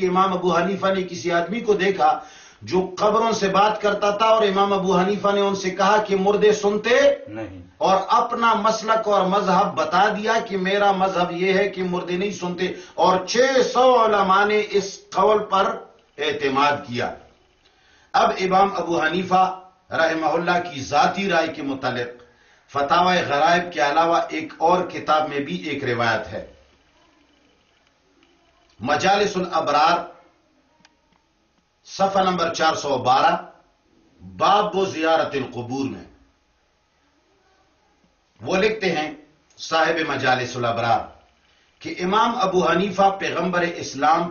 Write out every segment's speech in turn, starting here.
کہ امام ابو حنیفہ نے کسی آدمی کو دیکھا جو قبروں سے بات کرتا تھا اور امام ابو حنیفہ نے ان سے کہا کہ مردے سنتے نہیں۔ اور اپنا مسلک اور مذہب بتا دیا کہ میرا مذہب یہ ہے کہ مردے نہیں سنتے اور چھ سو علماء نے اس قول پر اعتماد کیا۔ اب امام ابو حنیفہ رحمہ اللہ کی ذاتی رائے کے متعلق فتح غرائب کے علاوہ ایک اور کتاب میں بھی ایک روایت ہے۔ مجالس الابرار، صفحہ نمبر چار سو بارہ، باب و زیارت القبور میں۔ وہ لکھتے ہیں صاحب مجالس الابرار کہ امام ابو حنیفہ پیغمبر اسلام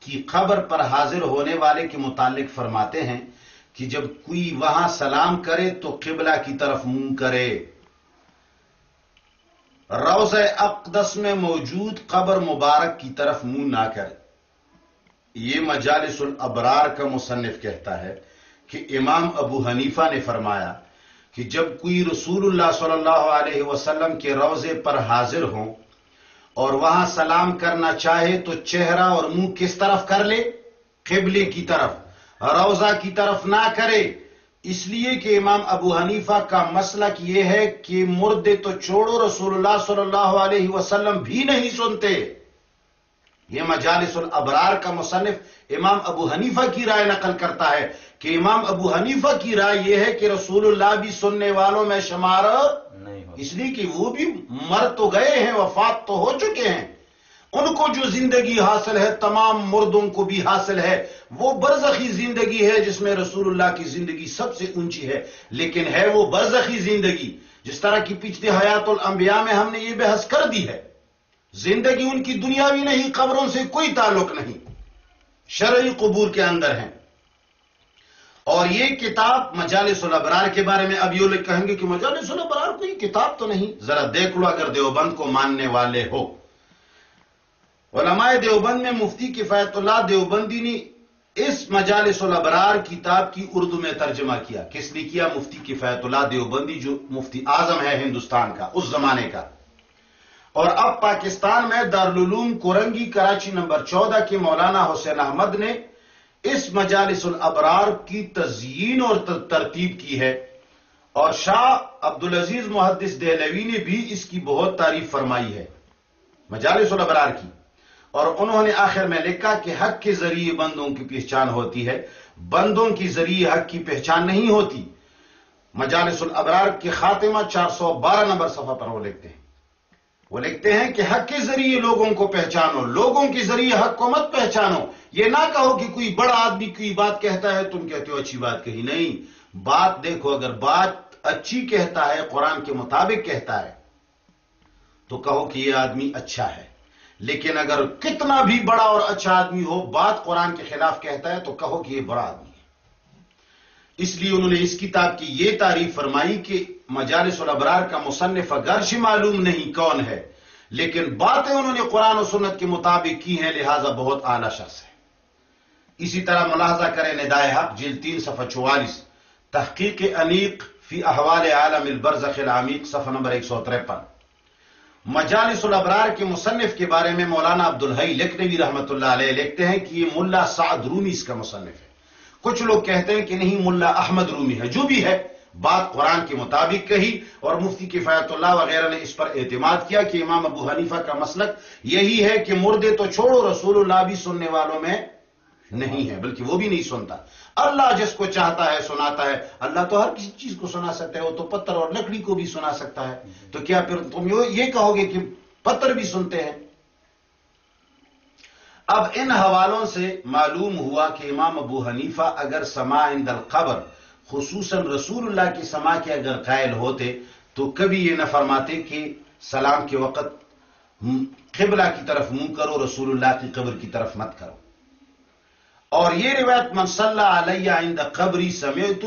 کی خبر پر حاضر ہونے والے کے متعلق فرماتے ہیں کہ جب کوئی وہاں سلام کرے تو قبلہ کی طرف منہ کرے۔ روز اقدس میں موجود قبر مبارک کی طرف منہ نہ کرے۔ یہ مجالس الابرار کا مصنف کہتا ہے کہ امام ابو حنیفہ نے فرمایا کہ جب کوئی رسول اللہ صلی اللہ علیہ وسلم کے روزے پر حاضر ہوں اور وہاں سلام کرنا چاہے تو چہرہ اور منہ کس طرف کر لے؟ قبلے کی طرف روزہ کی طرف نہ کرے۔ اس لیے کہ امام ابو حنیفہ کا مسلک یہ ہے کہ مردے تو چھوڑو رسول اللہ صلی اللہ علیہ وسلم بھی نہیں سنتے۔ یہ مجالس الابرار کا مصنف امام ابو حنیفہ کی رائے نقل کرتا ہے کہ امام ابو حنیفہ کی رائے یہ ہے کہ رسول اللہ بھی سننے والوں میں شمار نہیں اس لیے کہ وہ بھی مر تو گئے ہیں وفات تو ہو چکے ہیں۔ ان کو جو زندگی حاصل ہے، تمام مردوں کو بھی حاصل ہے۔ وہ برزخی زندگی ہے جس میں رسول اللہ کی زندگی سب سے اونچی ہے۔ لیکن ہے وہ برزخی زندگی۔ جس طرح کی پچھلی حیات الانبیاء میں ہم نے یہ بحث کر دی ہے، زندگی ان کی دنیاوی نہیں، قبروں سے کوئی تعلق نہیں۔ شرعی قبور کے اندر ہیں۔ اور یہ کتاب مجالس الابرار کے بارے میں اب یہ لوگ کہیں گے کہ مجالس الابرار کوئی کتاب تو نہیں؟ ذرا دیکھ لو اگر دیوبند کو ماننے والے ہو۔ علماء دیوبند میں مفتی کفایت اللہ دیوبندی نے اس مجالس الابرار کتاب کی اردو میں ترجمہ کیا۔ کس نے کیا مفتی کفایت اللہ دیوبندی جو مفتی اعظم ہے ہندوستان کا، اس زمانے کا؟ اور اب پاکستان میں دارالعلوم کورنگی، کراچی نمبر چودہ کے مولانا حسین احمد نے اس مجالس الابرار کی تزئین اور ترتیب کی ہے۔ اور شاہ عبدالعزیز محدث دہلوی نے بھی اس کی بہت تعریف فرمائی ہے۔ مجالس الابرار کی۔ اور انہوں نے آخر میں لکھا کہ حق کے ذریعے بندوں کی پہچان ہوتی ہے۔ بندوں کی ذریعے حق کی پہچان نہیں ہوتی۔ مجالس الابرار کے خاتمہ چار سو بارہ نمبر صفحہ پر وہ لکھتے ہیں۔ وہ لکھتے ہیں کہ حق کے ذریعے لوگوں کو پہچانو، لوگوں کے ذریعے حق کو مت پہچانو۔ یہ نہ کہو کہ کوئی بڑا آدمی کوئی بات کہتا ہے، تم کہتے ہو اچھی بات کہی نہیں۔ بات دیکھو، اگر بات اچھی کہتا ہے، قرآن کے مطابق کہتا ہے، تو کہو کہ یہ آدمی اچھا ہے۔ لیکن اگر کتنا بھی بڑا اور اچھا آدمی ہو، بات قرآن کے خلاف کہتا ہے تو کہو کہ یہ بڑا آدمی ہے۔ اس لیے انہوں نے اس کتاب کی یہ تعریف فرمائی کہ مجالس الابرار کا مصنف اگرچہ معلوم نہیں کون ہے، لیکن باتیں انہوں نے قرآن و سنت کے مطابق کی ہیں، لہذا بہت اعلی شخص ہے۔ اسی طرح ملاحظہ کریں ندائے حق، جلد تین، صفحہ چوالیس۔ تحقیق انیق فی احوال عالم البرزخ العمیق، صفحہ نمبر ایک سو تریپن مجالس الابرار کے مصنف کے بارے میں مولانا عبدالحی لکھنوی رحمت اللہ علیہ لکھتے ہیں کہ یہ ملا سعد رومی اس کا مصنف ہے۔ کچھ لوگ کہتے ہیں کہ نہیں، ملا احمد رومی ہے، جو بھی ہے، بات قرآن کے مطابق کہی اور مفتی کفایت اللہ وغیرہ نے اس پر اعتماد کیا کہ امام ابو حنیفہ کا مسلک یہی ہے کہ مردے تو چھوڑو رسول اللہ بھی سننے والوں میں نہیں ہے، بلکہ وہ بھی نہیں سنتا۔ اللہ جس کو چاہتا ہے، سناتا ہے۔ اللہ تو ہر کسی چیز کو سنا سکتا ہے، وہ تو پتھر اور لکڑی کو بھی سنا سکتا ہے۔ تو کیا پھر تم یہ کہو گے کہ پتھر بھی سنتے ہیں؟ اب ان حوالوں سے معلوم ہوا کہ امام ابو حنیفہ اگر سما عند القبر، خصوصاً رسول اللہ کی سما کے اگر قائل ہوتے، تو کبھی یہ نہ فرماتے کہ سلام کے وقت قبلہ کی طرف منہ کرو، رسول اللہ کی قبر کی طرف مت کرو۔ اور یہ روایت من صلی علیہ عند قبری سمیتہ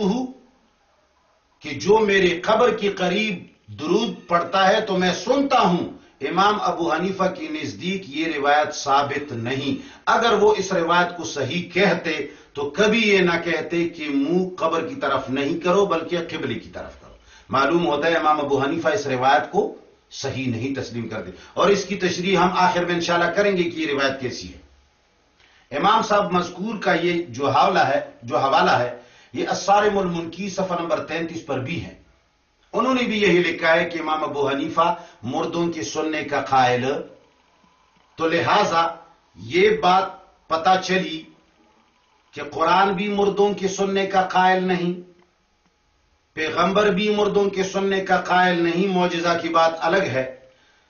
کہ جو میرے قبر کے قریب درود پڑتا ہے تو میں سنتا ہوں۔ امام ابو حنیفہ کی نزدیک یہ روایت ثابت نہیں۔ اگر وہ اس روایت کو صحیح کہتے تو کبھی یہ نہ کہتے کہ منہ قبر کی طرف نہیں کرو بلکہ قبلے کی طرف کرو۔ معلوم ہوتا ہے امام ابو حنیفہ اس روایت کو صحیح نہیں تسلیم کرتے۔ اور اس کی تشریح ہم آخر میں انشاءاللہ کریں گے کہ یہ روایت کیسی ہے۔ امام صاحب مذکور کا یہ جو حوالہ ہے، جو حوالہ ہے، یہ اسارم المنکی صفحہ نمبر تینتیس پر بھی ہے۔ انہوں نے بھی یہی لکھا ہے کہ امام ابو حنیفہ مردوں کے سننے کا قائل۔ تو لہذا یہ بات پتا چلی کہ قرآن بھی مردوں کے سننے کا قائل نہیں، پیغمبر بھی مردوں کے سننے کا قائل نہیں، معجزہ کی بات الگ ہے۔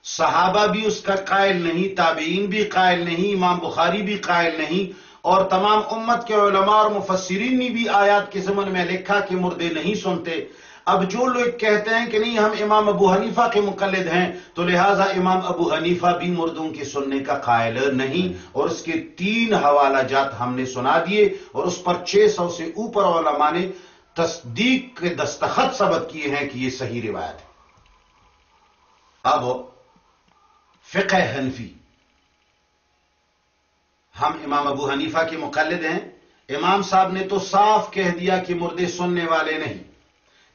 صحابہ بھی اس کا قائل نہیں، تابعین بھی قائل نہیں، امام بخاری بھی قائل نہیں، اور تمام امت کے علماء اور مفسرین نے بھی آیات کے زمن میں لکھا کہ مردے نہیں سنتے۔ اب جو لوگ کہتے ہیں کہ نہیں، ہم امام ابو حنیفہ کے مقلد ہیں، تو لہٰذا امام ابو حنیفہ بھی مردوں کے سننے کا قائل نہیں۔ اور اس کے تین حوالہ جات ہم نے سنا دیے، اور اس پر چھ سو سے اوپر علماء نے تصدیق کے دستخط ثبت کیے ہیں کہ یہ صحیح روایت ہے۔ اب فقہ حنفی۔ ہم امام ابو حنیفہ کے مقلد ہیں۔ امام صاحب نے تو صاف کہہ دیا کہ مردے سننے والے نہیں۔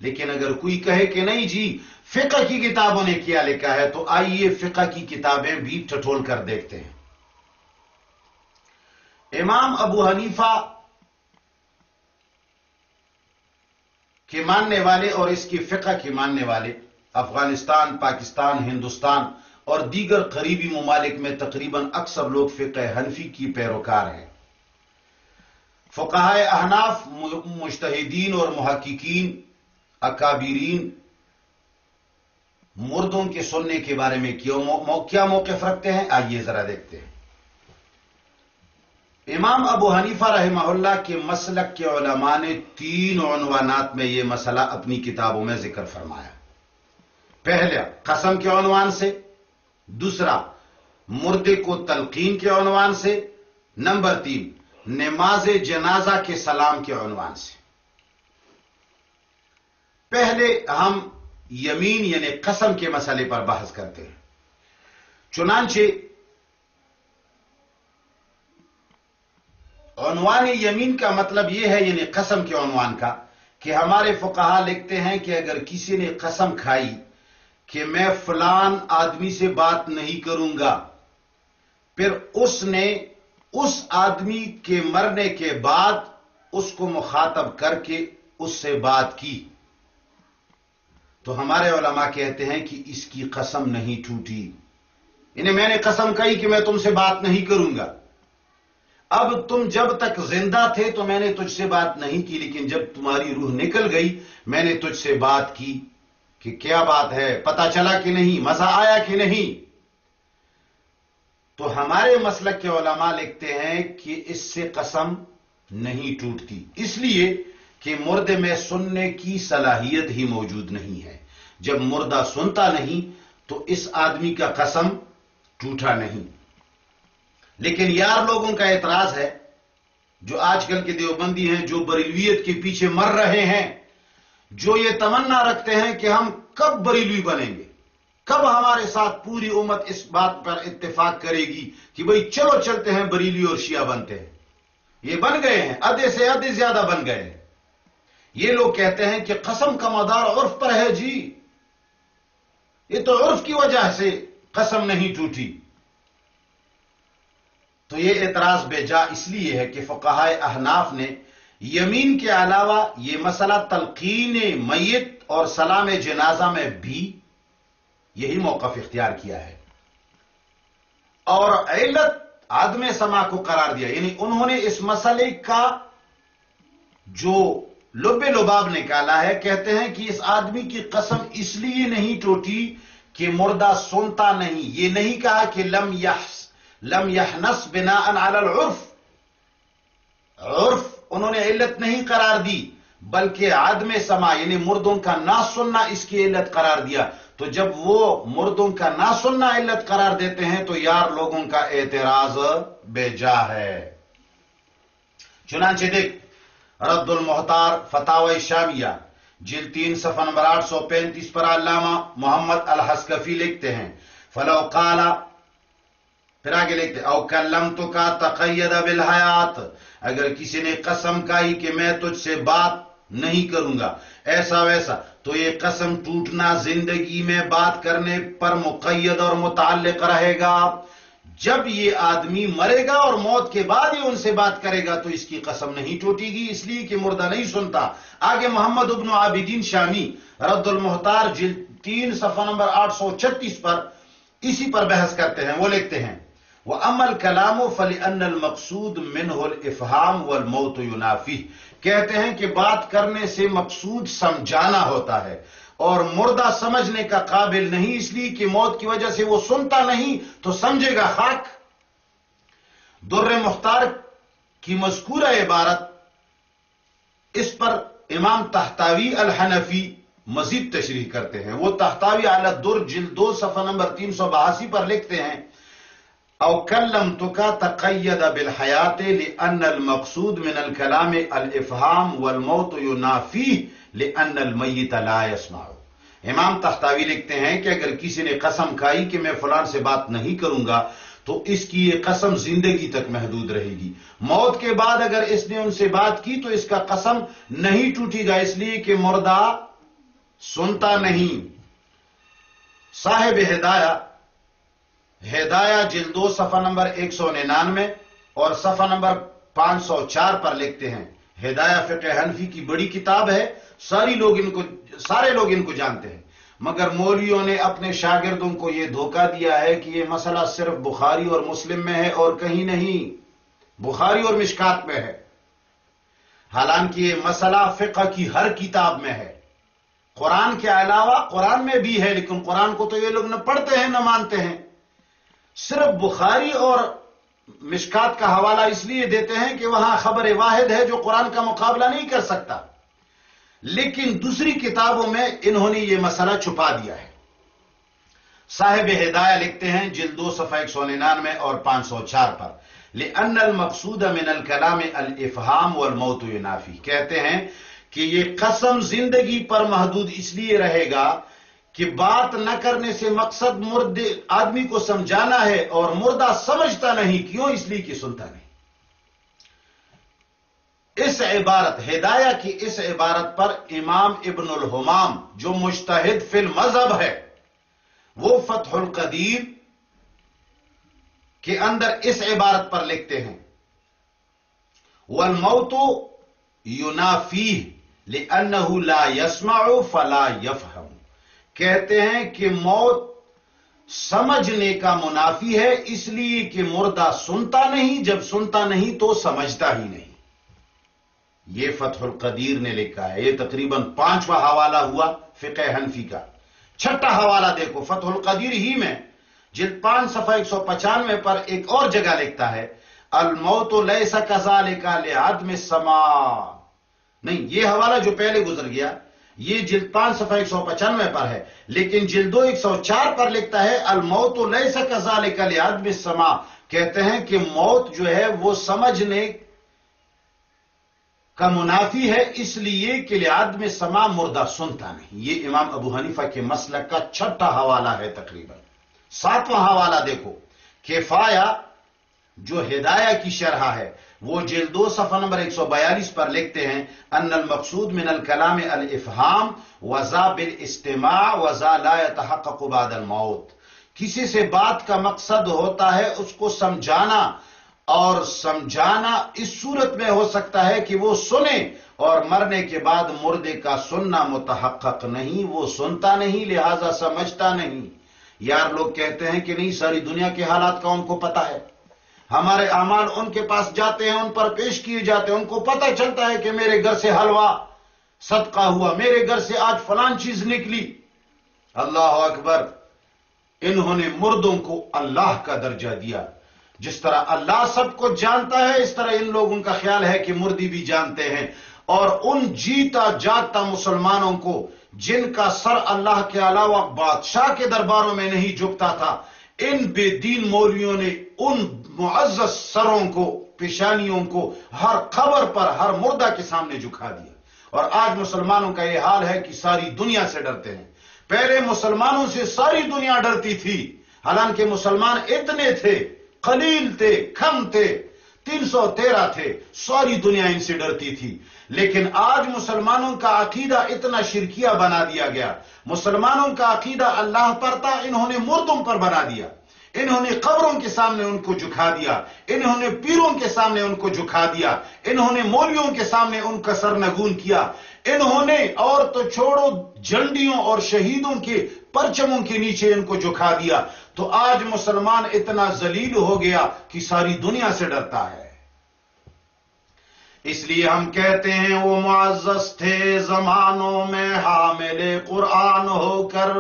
لیکن اگر کوئی کہے کہ نہیں جی فقہ کی کتابوں نے کیا لکھا ہے، تو آئیے فقہ کی کتابیں بھی ٹٹول کر دیکھتے ہیں۔ امام ابو حنیفہ کے ماننے والے اور اس کی فقہ کے ماننے والے افغانستان، پاکستان، ہندوستان اور دیگر قریبی ممالک میں تقریباً اکثر لوگ فقہ حنفی کی پیروکار ہیں۔ فقہ احناف مشتحدین اور محققین، اکابرین، مردوں کے سننے کے بارے میں کیا موقف رکھتے ہیں؟ آئیے ذرا دیکھتے ہیں۔ امام ابو حنیفہ رحمہ اللہ کے مسلک کے علماء نے تین عنوانات میں یہ مسئلہ اپنی کتابوں میں ذکر فرمایا۔ پہلا، قسم کے عنوان سے۔ دوسرا، مردے کو تلقین کے عنوان سے، نمبر تین، نماز جنازہ کے سلام کے عنوان سے۔ پہلے ہم یمین یعنی قسم کے مسئلے پر بحث کرتے ہیں۔ چنانچہ، عنوان یمین کا مطلب یہ ہے یعنی قسم کے عنوان کا، کہ ہمارے فقہا لکھتے ہیں کہ اگر کسی نے قسم کھائی کہ میں فلان آدمی سے بات نہیں کروں گا۔ پھر اس نے اس آدمی کے مرنے کے بعد اس کو مخاطب کر کے اس سے بات کی۔ تو ہمارے علماء کہتے ہیں کہ اس کی قسم نہیں ٹوٹی۔ انہیں میں نے قسم کہی کہ میں تم سے بات نہیں کروں گا۔ اب تم جب تک زندہ تھے تو میں نے تجھ سے بات نہیں کی، لیکن جب تمہاری روح نکل گئی، میں نے تجھ سے بات کی۔ کہ کیا بات ہے؟ پتا چلا کہ نہیں؟ مزہ آیا کہ نہیں؟ تو ہمارے مسلک کے علماء لکھتے ہیں کہ اس سے قسم نہیں ٹوٹتی۔ اس لیے کہ مردے میں سننے کی صلاحیت ہی موجود نہیں ہے۔ جب مردہ سنتا نہیں، تو اس آدمی کا قسم ٹوٹا نہیں۔ لیکن یار لوگوں کا اعتراض ہے، جو آج کل کے دیوبندی ہیں، جو بریلویت کے پیچھے مر رہے ہیں جو یہ تمنا رکھتے ہیں کہ ہم کب بریلوی بنیں گے۔ کب ہمارے ساتھ پوری امت اس بات پر اتفاق کرے گی کہ بھئی چلو چلتے ہیں، بریلوی اور شیعہ بنتے ہیں۔ یہ بن گئے ہیں ادھے سے ادھے زیادہ بن گئے ہیں۔ یہ لوگ کہتے ہیں کہ قسم کا مدار عرف پر ہے جی۔ یہ تو عرف کی وجہ سے قسم نہیں ٹوٹی۔ تو یہ اعتراض بے جا اس لیے ہے کہ فقہ احناف نے یمین کے علاوہ یہ مسئلہ تلقین میت اور سلام جنازہ میں بھی یہی موقف اختیار کیا ہے۔ اور علت آدم سما کو قرار دیا یعنی انہوں نے اس مسئلے کا جو لب لباب نکالا ہے، کہتے ہیں کہ اس آدمی کی قسم اس لیے نہیں ٹوٹی کہ مردہ سنتا نہیں۔ یہ نہیں کہا کہ لم یحس، لم یحنس بنا العرف۔ عرف انہوں نے علت نہیں قرار دی، بلکہ عدم سما یعنی مردوں کا نہ سننا اس کی علت قرار دیا۔ تو جب وہ مردوں کا نہ سننا علت قرار دیتے ہیں، تو یار لوگوں کا اعتراض بے جا ہے۔ چنانچہ دیکھ، رد المحتار فتح شامیہ، جل تین صفحہ نمبر آٹھ سو پینتیس پر علامہ محمد الحسکفی لکھتے ہیں، فلو قالا پھر آگے لکھتے او کلم تو کا تقید بالحیات اگر کسی نے قسم کہی کہ میں تجھ سے بات نہیں کروں گا، ایسا ویسا، تو یہ قسم ٹوٹنا زندگی میں بات کرنے پر مقید اور متعلق رہے گا۔ جب یہ آدمی مرے گا اور موت کے بعد یہ ان سے بات کرے گا، تو اس کی قسم نہیں ٹوٹے گی۔ اس لیے کہ مردہ نہیں سنتا۔ آگے محمد ابن عابدین شامی، رد المحتار جل تین، صفحہ نمبر آٹھ سو چھتیس پر اسی پر بحث کرتے ہیں، وہ لکھتے ہیں۔ امل کلام و فلی ان المقصود منہ الافہام والموت ینافی کہتے ہیں کہ بات کرنے سے مقصود سمجھانا ہوتا ہے اور مردہ سمجھنے کا قابل نہیں، اس لیے کہ موت کی وجہ سے وہ سنتا نہیں تو سمجھے گا خاک۔ در مختار کی مذکورہ عبارت اس پر امام تحتاوی الحنفی مزید تشریح کرتے ہیں۔ وہ تحتاوی اعلی در جلد دو صفحہ نمبر تین سو بہاسی پر لکھتے ہیں او کلمتک تقید بالحیات لان المقصود من الكلام الافهام والموت ينافيه لان المیت لا يسمع امام تختاوی لکھتے ہیں کہ اگر کسی نے قسم کھائی کہ میں فلان سے بات نہیں کروں گا، تو اس کی یہ قسم زندگی تک محدود رہے گی۔ موت کے بعد اگر اس نے ان سے بات کی، تو اس کا قسم نہیں ٹوٹی گا، اس لیے کہ مردہ سنتا نہیں۔ صاحب ہدایہ ہدایہ جلدو صفحہ نمبر ایک سو ننانوے اور صفحہ نمبر پانچ سو چار پر لکھتے ہیں۔ ہدایہ فقہ حنفی کی بڑی کتاب ہے۔ ساری لوگ ان کو سارے لوگ ان کو جانتے ہیں۔ مگر مولیوں نے اپنے شاگردوں کو یہ دھوکہ دیا ہے کہ یہ مسئلہ صرف بخاری اور مسلم میں ہے اور کہیں نہیں، بخاری اور مشکات میں ہے۔ حالانکہ یہ مسئلہ فقہ کی ہر کتاب میں ہے۔ قرآن کے علاوہ قرآن میں بھی ہے، لیکن قرآن کو تو یہ لوگ نہ پڑھتے ہیں، نہ مانتے ہیں۔ صرف بخاری اور مشکات کا حوالہ اس لیے دیتے ہیں کہ وہاں خبر واحد ہے جو قرآن کا مقابلہ نہیں کر سکتا۔ لیکن دوسری کتابوں میں انہوں نے یہ مسئلہ چھپا دیا ہے۔ صاحب ہدایہ لکھتے ہیں جلدو صفحہ ایک سو ننانوے اور پانچ سو چار پر۔ لِأَنَّ الْمَقْصُودَ مِنَ الْكَلَامِ الْإِفْحَامُ وَالْمَوْتُ يُنَافِي۔ کہتے ہیں کہ یہ قسم زندگی پر محدود اس لیے رہے گا کہ بات نہ کرنے سے مقصد مرد آدمی کو سمجھانا ہے اور مردہ سمجھتا نہیں، کیوں؟ اس لیے کہ سنتا نہیں۔ اس عبارت، ہدایہ کی اس عبارت پر امام ابن الحمام، جو مشتحد فی المذہب ہے، وہ فتح القدیر کے اندر اس عبارت پر لکھتے ہیں۔ والموت ينافيه لأنه لا يسمع فلا يفهم۔ کہتے ہیں کہ موت سمجھنے کا منافی ہے، اس لیے کہ مردہ سنتا نہیں، جب سنتا نہیں تو سمجھتا ہی نہیں۔ یہ فتح القدیر نے لکھا ہے۔ یہ تقریباً پانچواں حوالہ ہوا فقہ حنفی کا۔ چھٹا حوالہ دیکھو، فتح القدیر ہی میں جلد پانچ صفحہ ایک سو پچانوے پر ایک اور جگہ لکھتا ہے، الموت لیسا کذالکا لعدم سما نہیں، یہ حوالہ جو پہلے گزر گیا یہ جلد پانچ صفحہ ایک سو پچانوے پر ہے، لیکن جلدو ایک سو چار پر لکھتا ہے، الموت لیسا کذالکا لعدم سما کہتے ہیں کہ موت جو ہے وہ سمجھنے کا منافی ہے، اس لیے کہ لعدم سما مردہ سنتا نہیں۔ یہ امام ابو حنیفہ کے مسلک کا چھٹا حوالہ ہے تقریباً۔ ساتواں حوالہ دیکھو کفایا جو ہدایہ کی شرح ہے وہ جلدو صفحہ نمبر ایک سو بیالیس پر لکھتے ہیں، ان المقصود من الکلام الافہام وزا بالاستماع وزا لا يتحقق بعد الموت۔ کسی سے بات کا مقصد ہوتا ہے اس کو سمجھانا، اور سمجھانا اس صورت میں ہو سکتا ہے کہ وہ سنے، اور مرنے کے بعد مردے کا سننا متحقق نہیں، وہ سنتا نہیں، لہذا سمجھتا نہیں۔ یار لوگ کہتے ہیں کہ نہیں، ساری دنیا کے حالات کا ان کو پتا ہے۔ ہمارے اعمال ان کے پاس جاتے ہیں، ان پر پیش کیے جاتے ہیں۔ ان کو پتہ چلتا ہے کہ میرے گھر سے حلوہ صدقہ ہوا، میرے گھر سے آج فلان چیز نکلی۔ اللہ اکبر، انہوں نے مردوں کو اللہ کا درجہ دیا۔ جس طرح اللہ سب کو جانتا ہے، اس طرح ان لوگوں کا خیال ہے کہ مردی بھی جانتے ہیں۔ اور ان جیتا جاگتا مسلمانوں کو جن کا سر اللہ کے علاوہ بادشاہ کے درباروں میں نہیں جھکتا تھا ان بے دین مولیوں نے ان معزز سروں کو، پیشانیوں کو ہر خبر پر ہر مردہ کے سامنے جھکا دیا۔ اور آج مسلمانوں کا یہ حال ہے کہ ساری دنیا سے ڈرتے ہیں۔ پہلے مسلمانوں سے ساری دنیا ڈرتی تھی۔ حالانکہ مسلمان اتنے تھے، قلیل تھے کم تھے۔ تین سو تیرہ تھے۔ ساری دنیا ان سے ڈرتی تھی۔ لیکن آج مسلمانوں کا عقیدہ اتنا شرکیہ بنا دیا گیا۔ مسلمانوں کا عقیدہ اللہ پر تھا، انہوں نے مردوں پر بنا دیا۔ انہوں نے قبروں کے سامنے ان کو جھکا دیا۔ انہوں نے پیروں کے سامنے ان کو جھکا دیا۔ انہوں نے مولویوں کے سامنے ان کا سرنگون کیا۔ انہوں نے اور تو چھوڑو، جھنڈیوں اور شہیدوں کے پرچموں کے نیچے ان کو جھکا دیا۔ تو آج مسلمان اتنا ذلیل ہو گیا کہ ساری دنیا سے ڈرتا ہے۔ اس لیے ہم کہتے ہیں وہ معزز تھے زمانوں میں حامل قرآن ہو کر۔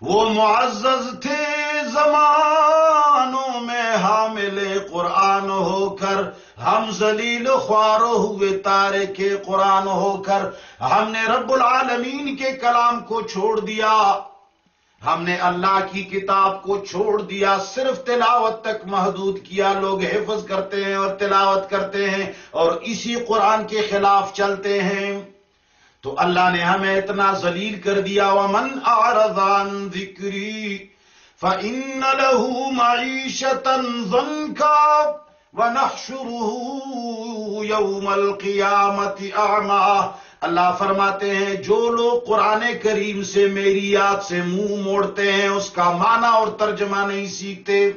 وہ معزز تھے زمانوں میں حامل قرآن ہو کر۔ ہم ذلیل خوار ہوئے تارے کے قرآن ہو کر۔ ہم نے رب العالمین کے کلام کو چھوڑ دیا۔ ہم نے اللہ کی کتاب کو چھوڑ دیا، صرف تلاوت تک محدود کیا۔ لوگ حفظ کرتے ہیں اور تلاوت کرتے ہیں اور اسی قرآن کے خلاف چلتے ہیں۔ تو اللہ نے ہمیں اتنا ذلیل کر دیا۔ ومن اعرضان ذکری فإن له معیشتا ضنکا ونحشره يوم القیامت اللہ فرماتے ہیں، جو لوگ قرآن کریم سے میری یاد سے منہ موڑتے ہیں، اس کا معنی اور ترجمہ نہیں سیکھتے،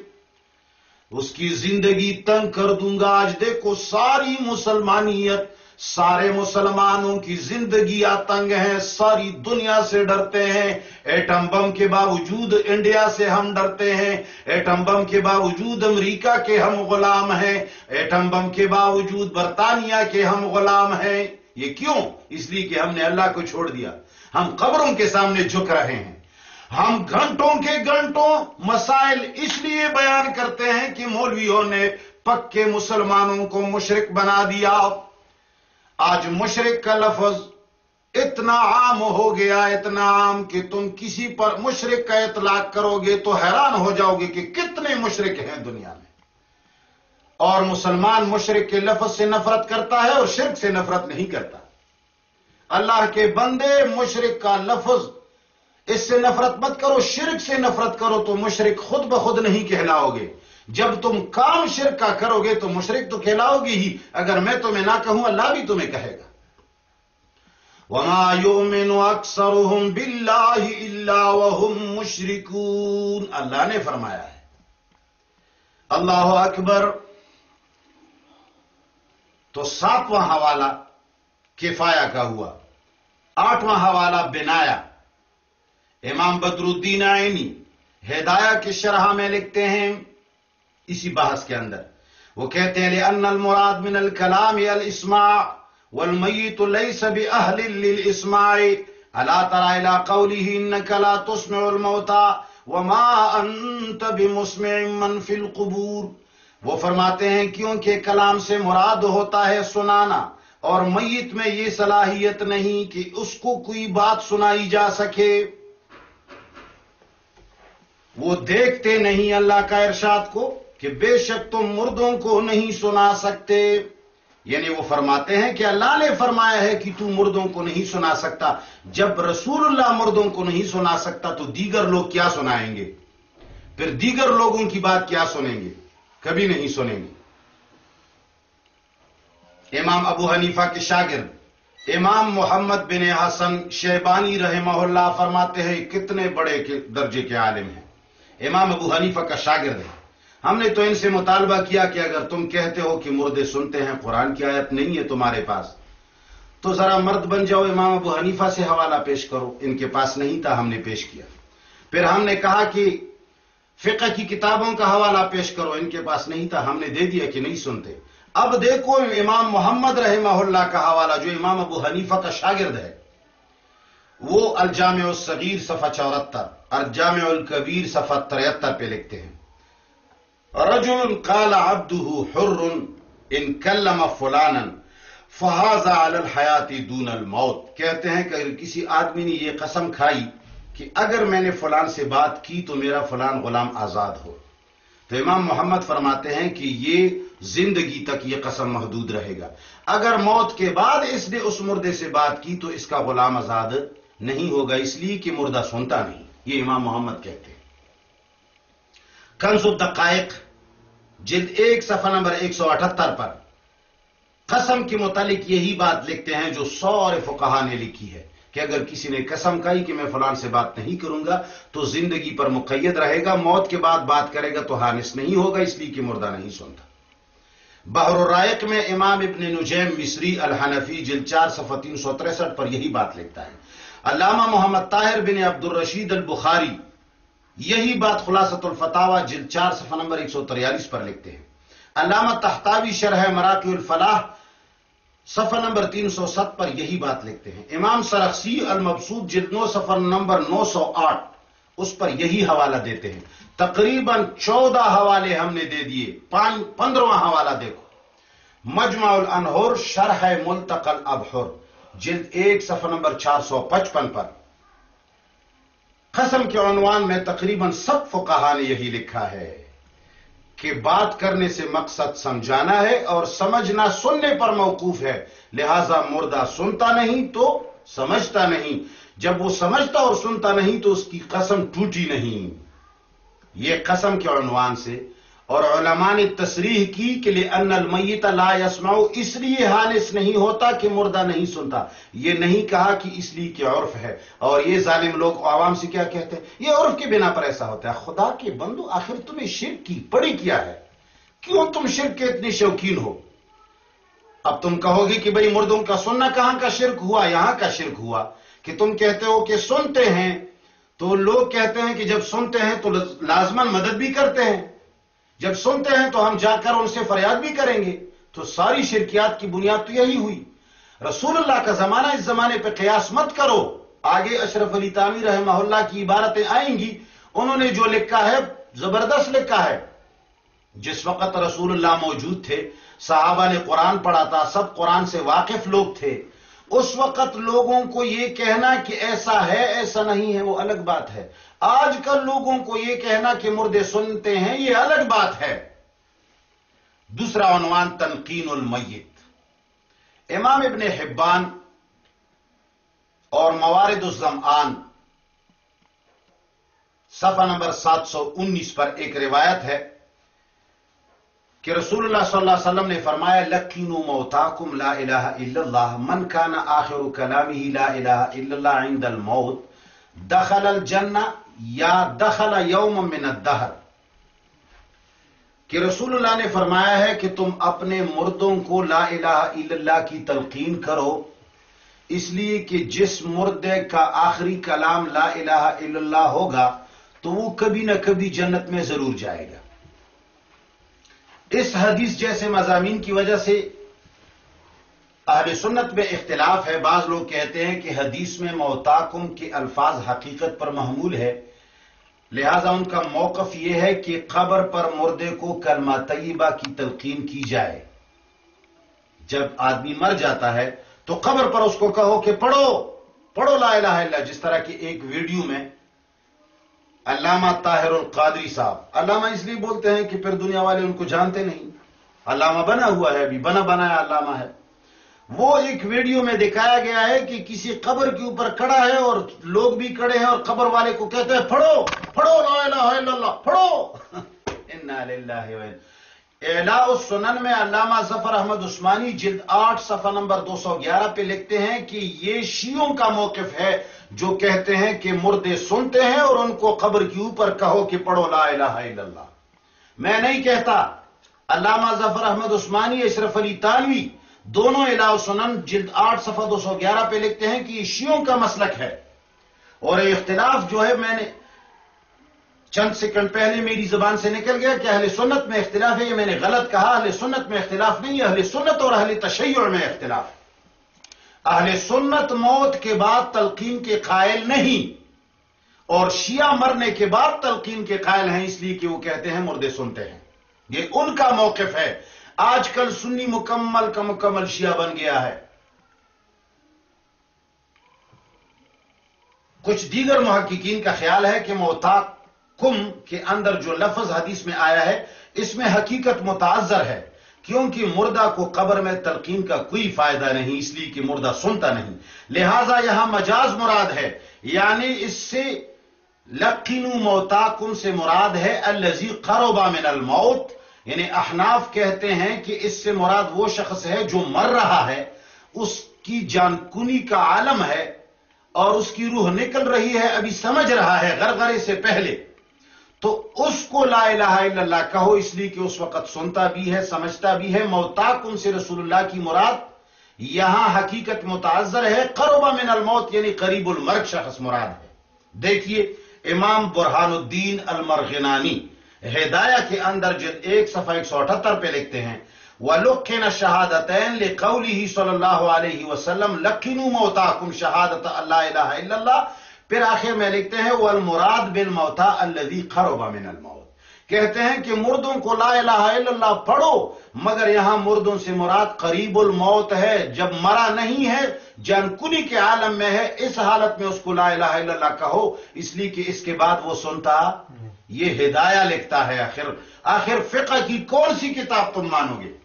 اس کی زندگی تنگ کر دوں گا۔ آج دیکھو، ساری مسلمانیت، سارے مسلمانوں کی زندگی تنگ ہیں ساری دنیا سے ڈرتے ہیں۔ ایٹم بم کے باوجود انڈیا سے ہم ڈرتے ہیں، ایٹم بم کے باوجود امریکہ کے ہم غلام ہیں، ایٹم بم کے باوجود برطانیہ کے ہم غلام ہیں۔ یہ کیوں اس لیے کہ ہم نے اللہ کو چھوڑ دیا؟ ہم قبروں کے سامنے جھک رہے ہیں۔ ہم گھنٹوں کے گھنٹوں مسائل اس لیے بیان کرتے ہیں کہ مولویوں نے پکے مسلمانوں کو مشرق بنا دیا۔ آج مشرق کا لفظ اتنا عام ہو گیا، اتنا عام کہ تم کسی پر مشرق کا اطلاق کرو گے تو حیران ہو جاؤ گے کہ کتنے مشرق ہیں دنیا میں۔ اور مسلمان مشرق کے لفظ سے نفرت کرتا ہے اور شرک سے نفرت نہیں کرتا۔ اللہ کے بندے مشرق کا لفظ اس سے نفرت مت کرو، شرک سے نفرت کرو تو مشرق خود بخود نہیں کہلاؤ گے جب تم کام شرک کا کرو گے تو مشرق تو کہلاؤ گی ہی، اگر میں تمہیں نہ کہوں، اللہ بھی تمہیں کہے گا۔ وما يؤمن اکثرهم بالله الا وهم مشركون۔ اللہ نے فرمایا ہے۔ اللہ اکبر تو ساتواں حوالہ کفایا کا ہوا۔ آٹھواں حوالہ بنایا۔ امام بدر الدین آئینی ہدایہ کی شرح میں لکھتے ہیں اسی بحث کے اندر۔ وہ کہتے ہیں، لأن المراد من الكلام الاسماع والمیت لیس بأہل للاسماع الا ترى الى قوله انك لا تسمع الموتى وما انت بمسمع من في القبور وہ فرماتے ہیں، کیونکہ کلام سے مراد ہوتا ہے سنانا اور میت میں یہ صلاحیت نہیں کہ اس کو کوئی بات سنائی جا سکے. وہ دیکھتے نہیں اللہ کا ارشاد کو کہ بے شک تم مردوں کو نہیں سنا سکتے۔ یعنی وہ فرماتے ہیں کہ اللہ نے فرمایا ہے کہ تم مردوں کو نہیں سنا سکتا۔ جب رسول اللہ مردوں کو نہیں سنا سکتا تو دیگر لوگ کیا سنائیں گے؟ پھر دیگر لوگوں کی بات کیا سنیں گے؟ کبھی نہیں سنیں گے امام ابو حنیفہ کے شاگرد امام محمد بن حسن شیبانی رحمہ اللہ فرماتے ہیں، کتنے بڑے درجے کے عالم ہیں۔ امام ابو حنیفہ کا شاگرد ہے۔ ہم نے تو ان سے مطالبہ کیا کہ اگر تم کہتے ہو کہ مردے سنتے ہیں، قرآن کی آیت نہیں ہے تمہارے پاس، تو ذرا مرد بن جاؤ، امام ابو حنیفہ سے حوالہ پیش کرو۔ ان کے پاس نہیں تھا، ہم نے پیش کیا۔ پھر ہم نے کہا کہ فقہ کی کتابوں کا حوالہ پیش کرو، ان کے پاس نہیں تھا، ہم نے دے دیا کہ نہیں سنتے۔ اب دیکھو، امام محمد رحمہ اللہ کا حوالہ، جو امام ابو حنیفہ کا شاگرد ہے، وہ الجامع الصغیر صفحہ چورہتر الجامع الکبیر صفحہ تریہتر پہ لکھتے ہیں۔ رجل قال عبده حر ان کلم فلانا فہذا علی الحیات دون الموت۔ کہتے ہیں کہ کسی آدمی نے یہ قسم کھائی کہ اگر میں نے فلان سے بات کی تو میرا فلان غلام آزاد ہو۔ تو امام محمد فرماتے ہیں کہ یہ زندگی تک یہ قسم محدود رہے گا۔ اگر موت کے بعد اس نے اس مردے سے بات کی تو اس کا غلام آزاد نہیں ہوگا، اس لیے کہ مردہ سنتا نہیں۔ یہ امام محمد کہتے ہیں۔ کنز الدقائق، جلد ایک، صفحہ نمبر ایک سو اٹھتر پر۔ قسم کے متعلق یہی بات لکھتے ہیں جو سور فقہا نے لکھی ہے۔ کہ اگر کسی نے قسم کہی کہ میں فلان سے بات نہیں کروں گا، تو زندگی پر مقید رہے گا، موت کے بعد بات کرے گا، تو حانس نہیں ہوگا، اس لیے کہ مردہ نہیں سنتا۔ بحر الرائق میں امام ابن نجیم مصری الحنفی جل چار صفحہ تین سو تریسٹھ پر یہی بات لکھتا ہے۔ علامہ محمد طاہر بن عبد الرشید البخاری یہی بات خلاصت الفتاوہ جل چار صفحہ نمبر ایک سو تریالیس پر لکھتے ہیں۔ علامہ تحتاوی شرح مراقی الفلاح صفحہ نمبر تین سو ست پر یہی بات لکھتے ہیں۔ امام سرخسی المبسود جلد نو صفحہ نمبر نو سو آٹھ اس پر یہی حوالہ دیتے ہیں۔ تقریباً چودہ حوالے ہم نے دے دیے پندرواں حوالہ دیکھو۔ مجمع الانہور شرح ملتقل ابہر جلد ایک صفحہ نمبر چار سو پچپن پر۔ قسم کے عنوان میں تقریباً سب فقہا نے یہی لکھا ہے۔ کہ بات کرنے سے مقصد سمجھانا ہے اور سمجھنا سننے پر موقوف ہے۔ لہذا مردہ سنتا نہیں تو سمجھتا نہیں۔ جب وہ سمجھتا اور سنتا نہیں تو اس کی قسم ٹوٹی نہیں۔ یہ قسم کے عنوان سے اور علماء نے تصریح کی کہ لیے ان المیت لا یسمعو اس لیے حانس نہیں ہوتا کہ مردہ نہیں سنتا۔ یہ نہیں کہا کہ اس لیے کہ عرف ہے۔ اور یہ ظالم لوگ عوام سے کیا کہتے ہیں؟ یہ عرف کے بنا پر ایسا ہوتا ہے۔ خدا کے بندو، آخر تمہیں شرک کی پڑی کیا ہے؟ کیوں تم شرک کے اتنی شوقین ہو؟ اب تم کہو گی کہ بھئی مردوں کا سننا کہاں کا شرک ہوا؟ یہاں کا شرک ہوا۔ کہ تم کہتے ہو کہ سنتے ہیں، تو لوگ کہتے ہیں کہ جب سنتے ہیں تو لازمن مدد بھی کرتے ہیں۔ جب سنتے ہیں تو ہم جا کر ان سے فریاد بھی کریں گے۔ تو ساری شرکیات کی بنیاد تو یہی ہوئی۔ رسول اللہ کا زمانہ اس زمانے پہ قیاس مت کرو۔ آگے اشرف علی تعمیر رحمہ اللہ کی عبارتیں آئیں گی۔ انہوں نے جو لکھا ہے، زبردست لکھا ہے۔ جس وقت رسول اللہ موجود تھے، صحابہ نے قرآن پڑھا تھا، سب قرآن سے واقف لوگ تھے۔ اس وقت لوگوں کو یہ کہنا کہ ایسا ہے، ایسا نہیں ہے، وہ الگ بات ہے۔ آج کل لوگوں کو یہ کہنا کہ مردے سنتے ہیں، یہ الگ بات ہے۔ دوسرا عنوان، تنقین المیت۔ امام ابن حبان اور موارد الزمان صفحہ نمبر سات سو انیس پر ایک روایت ہے کہ رسول اللہ صلی اللہ علیہ وسلم نے فرمایا، لکینو موتاکم لا الہ الا اللہ، من کان آخر کلامی لا الہ الا اللہ عند الموت، دخل الجنہ یا دخل یوم من الدہر۔ کہ رسول اللہ نے فرمایا ہے کہ تم اپنے مردوں کو لا الہ الا اللہ کی تلقین کرو، اس لیے کہ جس مردے کا آخری کلام لا الہ الا اللہ ہوگا، تو وہ کبھی نہ کبھی جنت میں ضرور جائے گا۔ اس حدیث جیسے مضامین کی وجہ سے اہل سنت میں اختلاف ہے۔ بعض لوگ کہتے ہیں کہ حدیث میں موتاکم کے الفاظ حقیقت پر محمول ہے۔ لہذا ان کا موقف یہ ہے کہ قبر پر مردے کو کلمہ طیبہ کی تلقین کی جائے۔ جب آدمی مر جاتا ہے تو قبر پر اس کو کہو کہ پڑھو پڑھو لا الہ الا جس طرح کی ایک ویڈیو میں علامہ طاہر القادری صاحب۔ علامہ اس لیے بولتے ہیں کہ پھر دنیا والے ان کو جانتے نہیں۔ علامہ بنا ہوا ہے ابھی، بنا بنایا علامہ ہے۔ وہ ایک ویڈیو میں دکھایا گیا ہے کہ کسی قبر کے اوپر کڑا ہے اور لوگ بھی کڑے ہیں اور قبر والے کو کہتے ہیں پڑھو پڑھو لا الہ الا اللہ پڑھو انا للہ اعلاء السنن میں علامہ ظفر احمد عثمانی جلد آٹھ صفحہ نمبر دو سو گیارہ پہ لکھتے ہیں کہ یہ شیعوں کا موقف ہے جو کہتے ہیں کہ مردے سنتے ہیں اور ان کو قبر کے اوپر کہو کہ پڑھو لا الہ الا اللہ۔ میں نہیں کہتا علامہ ظفر احمد عثمانی اشرف علی تانوی دونوں علاو سنن جلد آٹھ صفحہ دو سو گیارہ پہ لکھتے ہیں کہ یہ شیعوں کا مسلک ہے۔ اور اختلاف جو ہے، میں نے چند سیکنڈ پہلے میری زبان سے نکل گیا کہ اہل سنت میں اختلاف ہے، یہ میں نے غلط کہا۔ اہل سنت میں اختلاف نہیں ہے، اہل سنت اور اہل تشیع میں اختلاف۔ اہل سنت موت کے بعد تلقین کے قائل نہیں، اور شیعہ مرنے کے بعد تلقین کے قائل ہیں، اس لیے کہ وہ کہتے ہیں، مردے سنتے ہیں۔ یہ ان کا موقف ہے۔ آج کل سنی مکمل کا مکمل شیعہ بن گیا ہے۔ کچھ دیگر محققین کا خیال ہے کہ موتا کم کے اندر جو لفظ حدیث میں آیا ہے، اس میں حقیقت متاثر ہے۔ کیونکہ مردہ کو قبر میں تلقین کا کوئی فائدہ نہیں، اس لیے کہ مردہ سنتا نہیں۔ لہذا یہاں مجاز مراد ہے۔ یعنی اس سے لقینو موتا کم سے مراد ہے الزی قروبا من الموت۔ یعنی احناف کہتے ہیں کہ اس سے مراد وہ شخص ہے جو مر رہا ہے، اس کی جان کنی کا عالم ہے اور اس کی روح نکل رہی ہے، ابھی سمجھ رہا ہے غرغرے سے پہلے۔ تو اس کو لا الہ الا اللہ کہو، اس لیے کہ اس وقت سنتا بھی ہے، سمجھتا بھی ہے۔ موتاکم سے رسول اللہ کی مراد؟ یہاں حقیقت متعذر ہے۔ قرب من الموت یعنی قریب المرگ شخص مراد ہے۔ دیکھیے، امام برحان الدین المرغنانی ہدایہ کے اندر جلد ایک صفحہ ایک سو اٹھتر پہ لکھتے ہیں، وَلُقِّنَ الشَّهَادَتَيْن لِقَوْلِهِ صلی اللہ علیہ وسلم لَقِّنُوا مَوْتَاكُمْ شَهَادَةَ اللہ الہ الا اللہ پھر آخر میں لکھتے ہیں، وَالْمُرَاد بِالْمَوْتَى الَّذِي قَرُبَ مِنَ الْمَوْتِ۔ کہتے ہیں کہ مردوں کو لا الہ الا اللہ پڑھو، مگر یہاں مردوں سے مراد قریب الموت ہے۔ جب مرا نہیں ہے، جان کنی کے عالم میں ہے، اس حالت میں اس کو لا الہ الا اللہ کہو۔ اس لیے کہ اس کے بعد وہ سنتا یہ ہدایہ لکھتا ہے آخر آخر فقہ کی کون سی کتاب تم مانو گے؟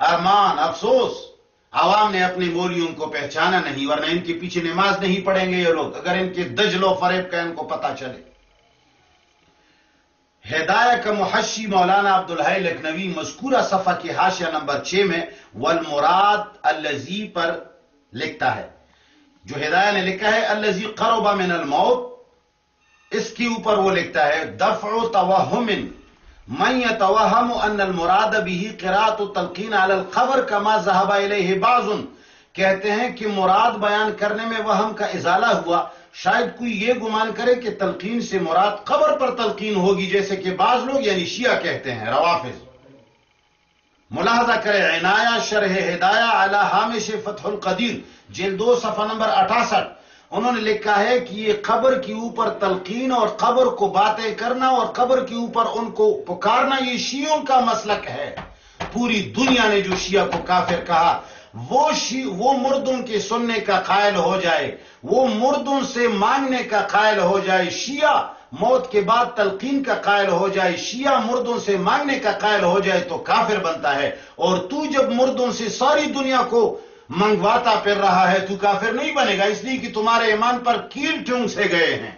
ارمان، افسوس، عوام نے اپنی مولیوں کو پہچانا نہیں، ورنہ ان کے پیچھے نماز نہیں پڑھیں گے یہ لوگ، اگر ان کے دجل و فریب کا ان کو پتا چلے۔ ہدایہ کا محشی مولانا عبدالحی لکھنوی مذکورہ صفحہ کی حاشیہ نمبر چھ میں والمراد اللذی پر لکھتا ہے۔ جو ہدایہ نے لکھا ہے اللذی قربا من الموت اس کے اوپر وہ لکھتا ہے، دفع توہم من يتوهم ان المراد به قراءت التلقین علی القبر کما ذهب الیہ بعض کہتے ہیں کہ مراد بیان کرنے میں وہم کا ازالہ ہوا۔ شاید کوئی یہ گمان کرے کہ تلقین سے مراد قبر پر تلقین ہوگی، جیسے کہ بعض لوگ یعنی شیعہ کہتے ہیں، روافظ۔ ملاحظہ کرے عنایہ شرح ہدایہ علی حامش فتح القدیر جلدو صفحہ نمبر اٹھاسٹھ۔ انہوں نے لکھا ہے کہ یہ قبر کے اوپر تلقین اور قبر کو باتیں کرنا اور قبر کے اوپر ان کو پکارنا، یہ شیعوں کا مسلک ہے۔ پوری دنیا نے جو شیعہ کو کافر کہا، وہ شی، وہ مردوں کے سننے کا قائل ہو جائے، وہ مردوں سے مانگنے کا قائل ہو جائے، شیعہ موت کے بعد تلقین کا قائل ہو جائے، شیعہ مردوں سے مانگنے کا قائل ہو جائے تو کافر بنتا ہے۔ اور تو جب مردوں سے ساری دنیا کو منگواتا پھر رہا ہے، تو کافر نہیں بنے گا، اس لیے کہ تمہارے ایمان پر کیل ٹونگ سے گئے ہیں۔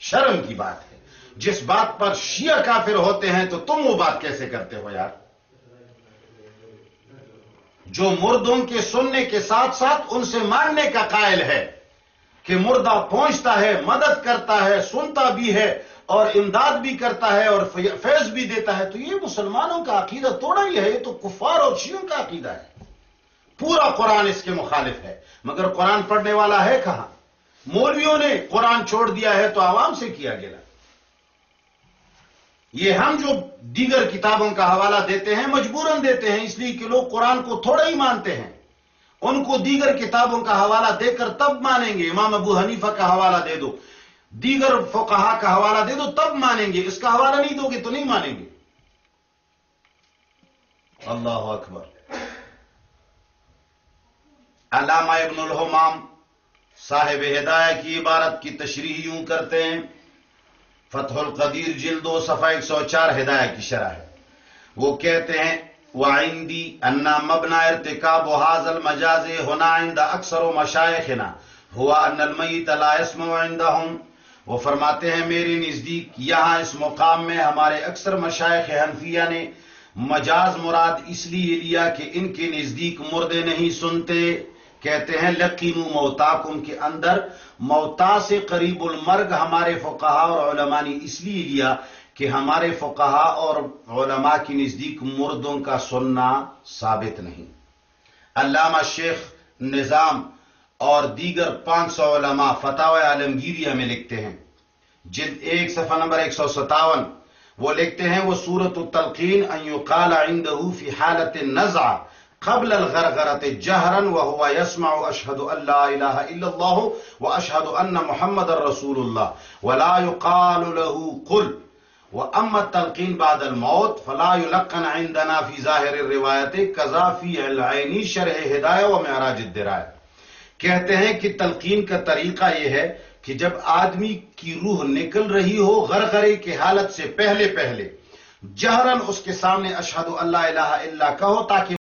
شرم کی بات ہے۔ جس بات پر شیعہ کافر ہوتے ہیں، تو تم وہ بات کیسے کرتے ہو یار؟ جو مردوں کے سننے کے ساتھ ساتھ ان سے ماننے کا قائل ہے کہ مردہ پہنچتا ہے، مدد کرتا ہے، سنتا بھی ہے اور امداد بھی کرتا ہے اور فیض بھی دیتا ہے، تو یہ مسلمانوں کا عقیدہ توڑا ہی ہے، یہ تو کفار اور شیعوں کا عقیدہ ہے۔ پورا قرآن اس کے مخالف ہے۔ مگر قرآن پڑھنے والا ہے کہاں؟ مولویوں نے قرآن چھوڑ دیا ہے تو عوام سے کیا گیا یہ ہم جو دیگر کتابوں کا حوالہ دیتے ہیں، مجبوراً دیتے ہیں، اس لیے کہ لوگ قرآن کو تھوڑا ہی مانتے ہیں۔ ان کو دیگر کتابوں کا حوالہ دے کر تب مانیں گے۔ امام ابو حنیفہ کا حوالہ دے دو۔ دیگر فقہا کا حوالہ دے دو، تب مانیں گے۔ اس کا حوالہ نہیں دو گے تو نہیں مانیں گے۔ اللہ اکبر۔ علامہ ابن الحمام صاحب ہدایہ کی عبارت کی تشریح یوں کرتے ہیں۔ فتح القدیر جلد و صفحہ ایک سو چار ہدایہ کی شرح ہے۔ وہ کہتے ہیں، وعندی انا مبنا ارتکاب و هذا المجاز هنا عند اکثر مشایخنا ہوا ان المیت لا يسمع عندهم وہ فرماتے ہیں میری نزدیک یہاں اس مقام میں ہمارے اکثر مشایخ حنفیہ نے مجاز مراد اس لیے لیا کہ ان کے نزدیک مردے نہیں سنتے۔ کہتے ہیں، لقینو موتاکم کے اندر، موتا سے قریب المرگ ہمارے فقہا اور علماء نے اس لیے لیا کہ ہمارے فقہا اور علماء کی نزدیک مردوں کا سننا ثابت نہیں۔ علامہ شیخ نظام اور دیگر پانچ سو علماء فتح عالمگیریہ میں لکھتے ہیں۔ جلد ایک، صفحہ نمبر ایک سو ستاون، وہ لکھتے ہیں، وہ صورت التلقین، ان یقال عنده فی حالت النزع قبل الغرغرة جهرا وهو يسمع اشهد ان لا اله الا الله واشهد ان محمد رسول الله ولا يقال له قل. واما التلقين بعد الموت فلا يلقن عندنا في ظاهر الروایت كذا في العين شرح هدايه ومعراج الدرايه کہتے ہیں کہ تلقین کا طریقہ یہ ہے کہ جب آدمی کی روح نکل رہی ہو غرغرے کی حالت سے پہلے پہلے جہرن اس کے سامنے اشہد اللہ الہ الا کہو تاکہ